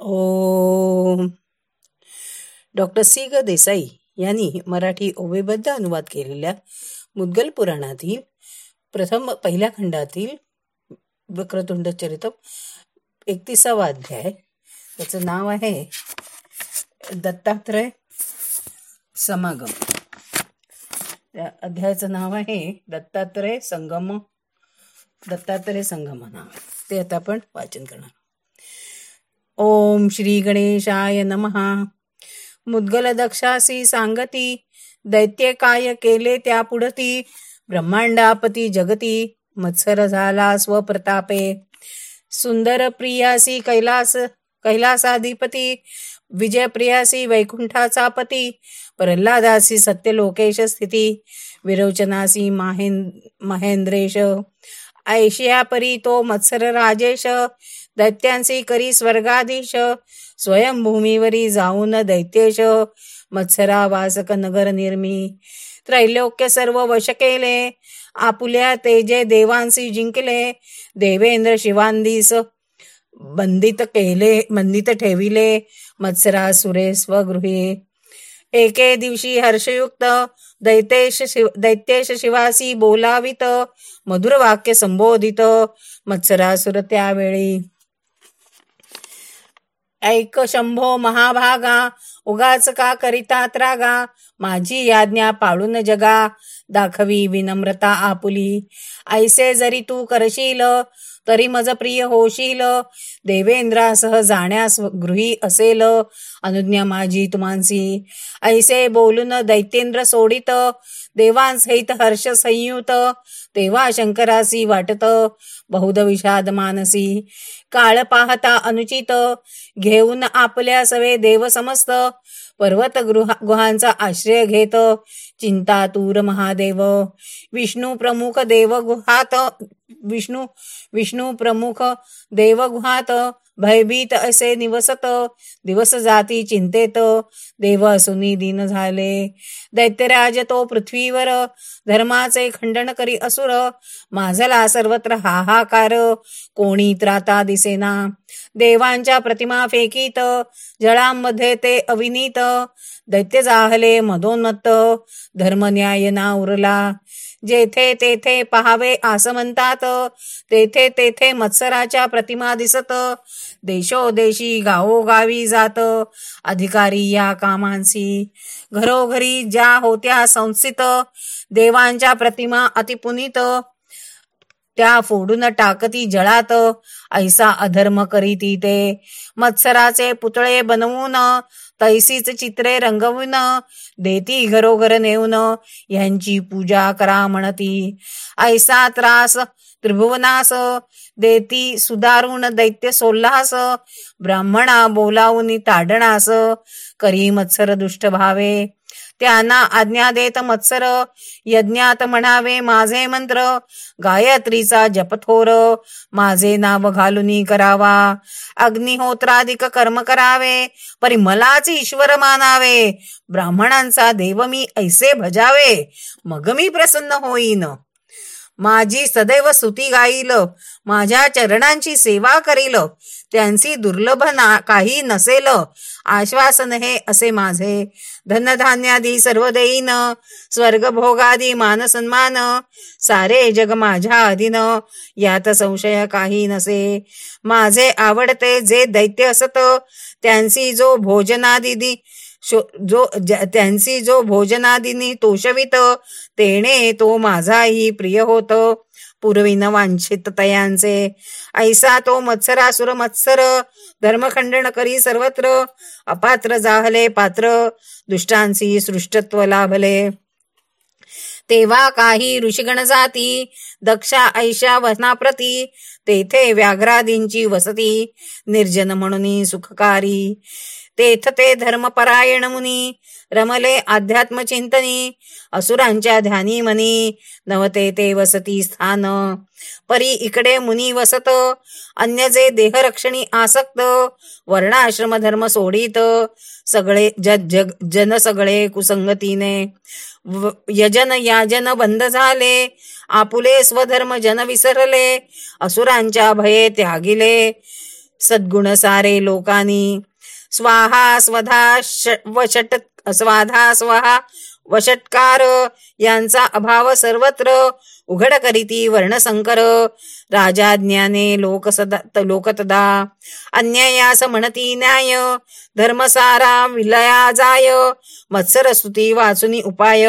ओ doctor C ग देसाई यांनी मराठी ओवेबद्ध अनुवाद केलेल्या मुद्गल पुराणातील प्रथम पहिल्या खंडातील वक्रतुंड चरित एकतीसावा अध्याय. त्याचं नाव आहे दत्तात्रय समागम. त्या अध्यायाचं नाव आहे दत्तात्रय संगम. दत्तात्रय संगम नाव ते आता आपण वाचन करणार. ओम श्री गणेशाय नमहा मुद्गल दक्षासी सांगती दैत्य काय केले त्या पुढती ब्रह्मांडापती जगती मत्सर झाला स्वप्रतापे. सुंदर प्रियासी कैलास कैलासाधिपती विजयप्रियासी वैकुंठाचा पती प्रल्हादासी सत्यलोकेश स्थिती विरोचनासी माहेंद्रेश महेंद्रेश. ऐशिया परी तो मत्सर राजेश दैत्यांसी करी स्वर्गाधीश स्वयंभूमीवरी जाऊन दैत्येश मत्सरा वासक नगर निर्मी त्रैलोक्य सर्व वश केले आपुल्या तेजे देवांसी जिंकले देवेंद्र शिवांदीस बंदित केले बंदित ठेविले मत्सरा सुरे स्वगृही. एके दिवशी हर्षयुक्त दैतेश शिव दैत्येश शिवासी बोलावित मधुर वाक्य संबोधित मत्सरासुर त्यावेळी ऐक शंभो महाभागा उगाच का करिता त्रागा? माझी याज्ञा पाळून जगा. दाखवी विनम्रता आपुली. ऐसे जरी तू करशील तरी मज प्रिय होशील. देवेंद्रासह जाण्यास गृही असेल. अनुज्ञा माझी तुमांसी ऐसे बोलून दैत्येंद्र सोडित. देवांसहित हर्ष संयुत. तेव्हा शंकरासी वाटत बहुद विषाद मानसी. काळ पाहता अनुचित. घेऊन आपल्या सवे देव समस्त. पर्वतगृह गुहांचा आश्रय घेत. चिंता तूर महादेव. विष्णू प्रमुख देवगुहात विष्णू विष्णू प्रमुख देवगुहात भयभीत असे निवसत दिवस जाती चिंतेत देव असुनी दिन झाले. दैत्यराज तो पृथ्वीवर धर्माचे खंडन करी असुर माझला सर्वत्र हाहाकार कोणी त्राता दिसेना. देवांच्या प्रतिमा फेकीत जळांमध्ये ते अविनीत. दैत्य जाहले मधोन्मत्त धर्मन्याय ना उरला. जेथे तेथे पहावे असं म्हणतात. तेथे तेथे मत्सराच्या प्रतिमा दिसत. देशोदेशी गावोगावी जात. अधिकारी या कामांसी घरोघरी ज्या होत्या संस्थित देवांच्या प्रतिमा अतिपुनीत त्या फोडून टाकती जळात. ऐसा अधर्म करीती ते मत्सराचे पुतळे बनवून तैसीच चित्रे रंगवून देती घरोघर नेऊन यांची पूजा करा म्हणती. ऐसा त्रास त्रिभुवनास देती सुधारून दैत्य सोल्हास ब्राह्मणा बोलावून ताडणास करी मत्सर दुष्ट भावे. त्यांना आज्ञा देत मत्सर. यज्ञात म्हणावे माझे मंत्र. गायत्रीचा जपथोर. माझे नाव घालुनी करावा. अग्निहोत्राधिक कर्म करावे. परी मलाच ईश्वर मानावे. ब्राह्मणांचा देव मी ऐसे भजावे. मग मी प्रसन्न होईन. माझी सदैव स्तुती गाईल. माझ्या चरणांची सेवा करील. त्यांची दुर्लभ ना काही नसेल. आश्वासन हे असे माझे. धनधान्यादी सर्व देईन. स्वर्गभोगादी मान सन्मान. सारे जग माझ्या अधीन. यात संशय काही नसे. माझे आवडते जे दैत्य असत त्यांची जो भोजनादिदी जो त्यांची जो भोजनादिनी तोषवित तेणे तो माझाही प्रिय होत. पूर्वीन वांछित तयांचे ऐसा तो मत्सरासुर मत्सर धर्मखंडन करी सर्वत्र अपात्र जाहले पात्र दुष्टांची सृष्टत्व लाभले. तेव्हा काही ऋषिगण जाती दक्षा ऐशा वनाप्रती तेथे व्याघ्रादींची वसती निर्जन म्हणून सुखकारी. तेथ ते धर्मपरायण मुनी रमले अध्यात्म चिंतनी असुरांच्या ध्यानी मनी नवते ते वसती स्थान. परी इकडे मुनी वसत अन्य जे देहरक्षणी आसक्त वर्णाश्रम धर्म सोडित सगळे जग जन सगळे कुसंगतीने. यजन याजन बंद झाले आपुले स्वधर्म जन विसरले असुरांच्या भये त्यागिले सद्गुण सारे लोकानी. स्वाहा स्वधा वशट स्वाधा स्वाहा वषटकार यांचा अभाव सर्वत्र उघड करीती वर्णसंकर राजा ज्ञाने लोकसदा लोकतदा अन्यायास म्हणती न्याय धर्मसारा विलया जाय मत्सरस्तुती वाचुनी उपाय.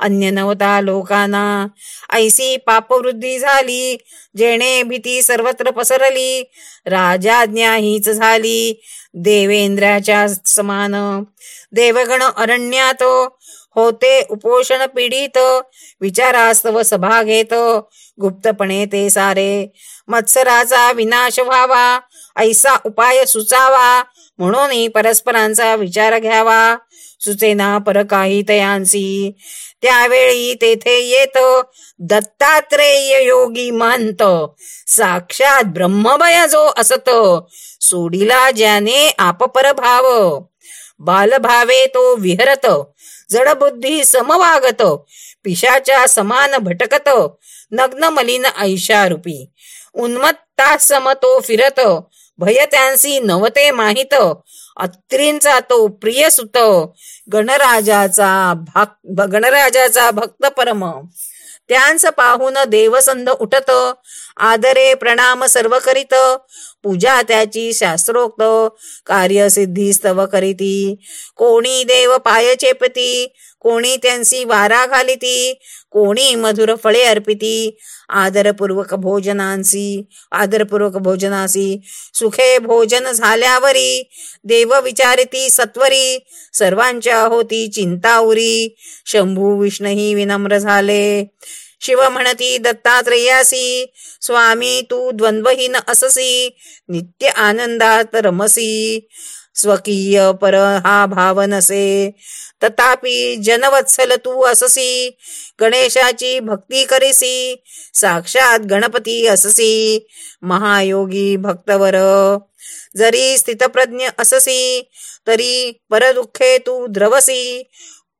अन्य नवता लोकांना ऐसी पापवृद्धी झाली जेणे भीती सर्वत्र पसरली राजाज्ञा हीच झाली देवेंद्राच्या समान. देवगण अरण्यात होते. उपोषण पीडित विचारास्तव सभा घेत गुप्तपणे ते सारे. मत्सराचा विनाश व्हावा ऐसा उपाय सुचावा म्हणून परस्परांचा विचार घ्यावा. सुचेना पर काही तयांसी त्यावेळी तेथे येत दत्तात्रेय योगी मानत. साक्षात ब्रह्मभय जो असत सोडीला ज्याने आपपर भाव बालभावे तो विहरत. जडबुद्धी समवागत पिशाच्या समान भटकत नग्न मलिन ऐशारूपी. उन्मत्ता समतो फिरत भय त्यांसी नवते माहीत अत्रींचा तो प्रिय सुत गणराजाचा भक्त गणराजाचा भक्त परम. त्यांस पाहून देवसंद उठत आदरे प्रणाम सर्व करीत पूजा त्याची शास्त्रोक्त. कार्यसिद्धी स्तव करीती. कोणी देव पाय चेपती कोणी त्यांची वारा घालिती कोणी मधुर फळे अर्पिती. आदरपूर्वक भोजनांसी आदरपूर्वक भोजनासी. सुखे भोजन झाल्यावरी देव विचारिती सत्वरी. सर्वांच्या होती चिंताउरी. शंभू विष्णही विनम्र झाले. शिव म्हणती दत्तात्रेयासी स्वामी तू द्वंद्वहीन अससी. नित्य आनंदात रमसी. स्वकीय पर हा भाव नसे. तथापि जनवत्सल तू अससी. गणेशाची भक्ती करीसी. साक्षात गणपती अससी. महायोगी भक्तवर. जरी स्थितप्रज्ञ अससी तरी परदुःखे तू द्रवसी.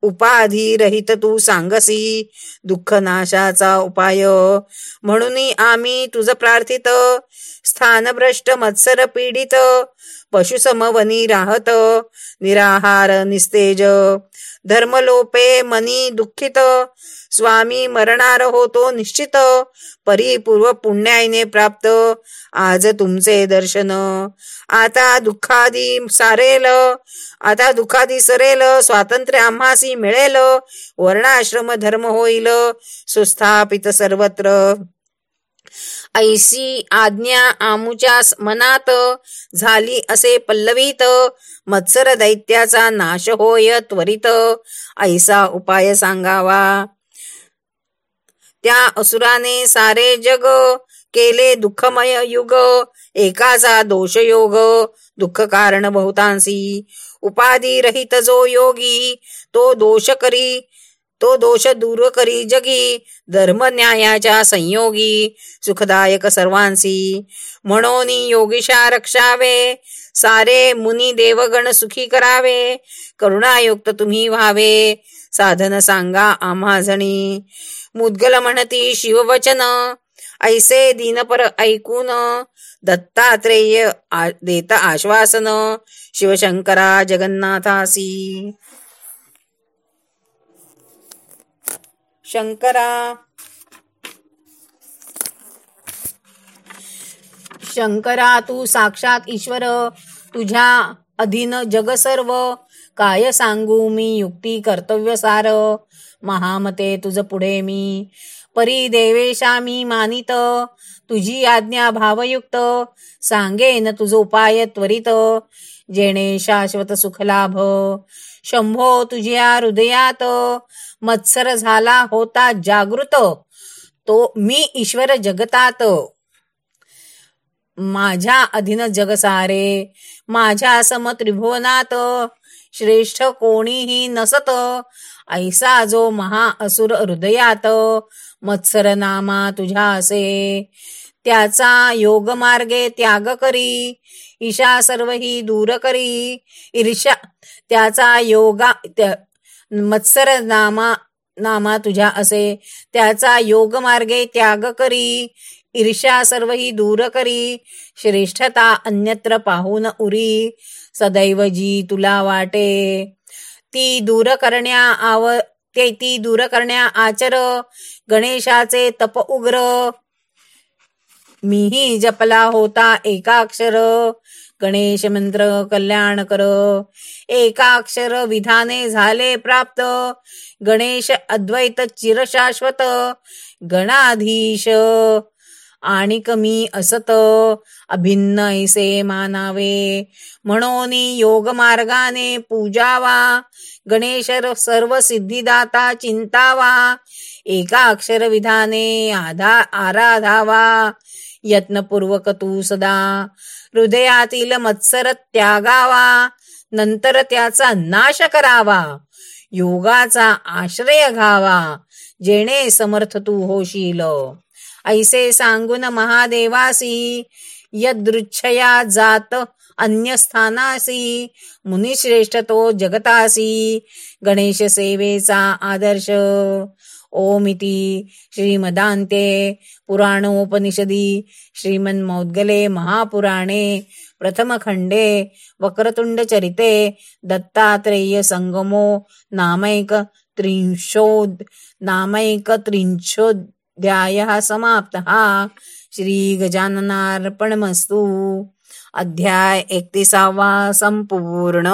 उपाधी रहित तू सांगसी दुःख नाशाचा उपाय. म्हणून आम्ही तुझ प्रार्थित स्थानभ्रष्ट मत्सर पीडित पशुसमवनी राहत निराहार निस्तेज. धर्मलोपे मनी दुःखित. स्वामी मरणार होतो निश्चित. परिपूर्व पुण्याईने प्राप्त. आज तुमचे दर्शन. आता दुःखादी सारेल. आता दुःखादी सरेल. स्वातंत्र्य आम्हासी मिळेल. वर्णाश्रम धर्म होईल. सुस्थापित सर्वत्र. ऐसी आज्ञा आमुच्या मनात झाली असे पल्लवीत. मत्सर दैत्याचा नाश होय त्वरित. ऐसा उपाय सांगावा. त्या असुराने सारे जग केले दुःखमय युग. एकाचा दोष योग दुःख कारण बहुतांसी उपाधी रहित जो योगी तो दोष करी तो दोष दूर करी जगी धर्म न्यायाच्या संयोगी सुखदायक सर्वांसी. म्हणून योगिशा रक्षावे सारे मुनी देवगण सुखी करावे करुणायुक्त तुम्ही व्हावे साधन सांगा आम्हा जणी. मुद्गल म्हणती शिववचन ऐसे दीनपर ऐकून दत्तात्रेय देत आश्वासन शिवशंकरा जगन्नाथासी. शंकरा शंकरा तू साक्षात ईश्वर तुझ्या अधीन जग सर्व. काय सांगू मी युक्ती कर्तव्य सार महामते तुझ पुढे मी. परी देवेशा मी मानित. तुझी आज्ञा भावयुक्त. सांगेन तुझ उपाय त्वरित. जेणे शाश्वत सुख लाभ. शंभो तुझ्या हृदयात. मत्सर झाला होता जागृत. तो मी ईश्वर जगतात. माझ्या अधीन जगसारे माझ्या सम त्रिभुवनात श्रेष्ठ कोणीही नसत. ऐसा जो महा असुर हृदयात मत्सर नामा तुझ्या असे. त्याचा योग मार्गे त्याग करी. ईशा सर्व ही दूर करी. ईर्षा त्याचा योगा त्या मत्सर नामा नामा तुझ्या असे. त्याचा योग मार्गे त्याग करी. ईर्ष्या सर्व ही दूर करी. श्रेष्ठता अन्यत्र पाहून उरी. सदैव जी तुला वाटे. ती दूर करण्या आव ते ती दूर करण्या आचर. गणेशाचे तप उग्र. मीही जपला होता एकाक्षर. गणेश मंत्र कल्याण कर. एकाक्षर विधाने झाले प्राप्त. गणेश अद्वैत चिरशाश्वत. गणाधीश. आणि कमी असत. अभिन्न ऐसे मानावे. म्हणून योग मार्गाने पूजावा. गणेश सर्व सिद्धिदाता चिंतावा. एका अक्षर विधाने आधा आराधावा. यत्नपूर्वक तू सदा हृदयातील मत्सर त्यागावा नंतर त्याचा नाश करावा योगाचा आश्रय घावा जेणे समर्थ तू होशील ऐसे सांगून महादेवासी यदृच्छया जात अन्य स्थानासी मुनिश्रेष्ठ तो जगतासी गणेश सेवेचा आदर्श. ओमिति श्रीमदान्ते पुराणोपनिषदि श्रीमन्मौद्गले महापुराणे प्रथमखण्डे वक्रतुण्डचरिते दत्तात्रेयसङ्गमो नामैकत्रिंशोद् नामैकत्रिंशोऽध्यायः समाप्तः। श्रीगजाननार्पणमस्तु। अध्याय एक सम्पूर्ण।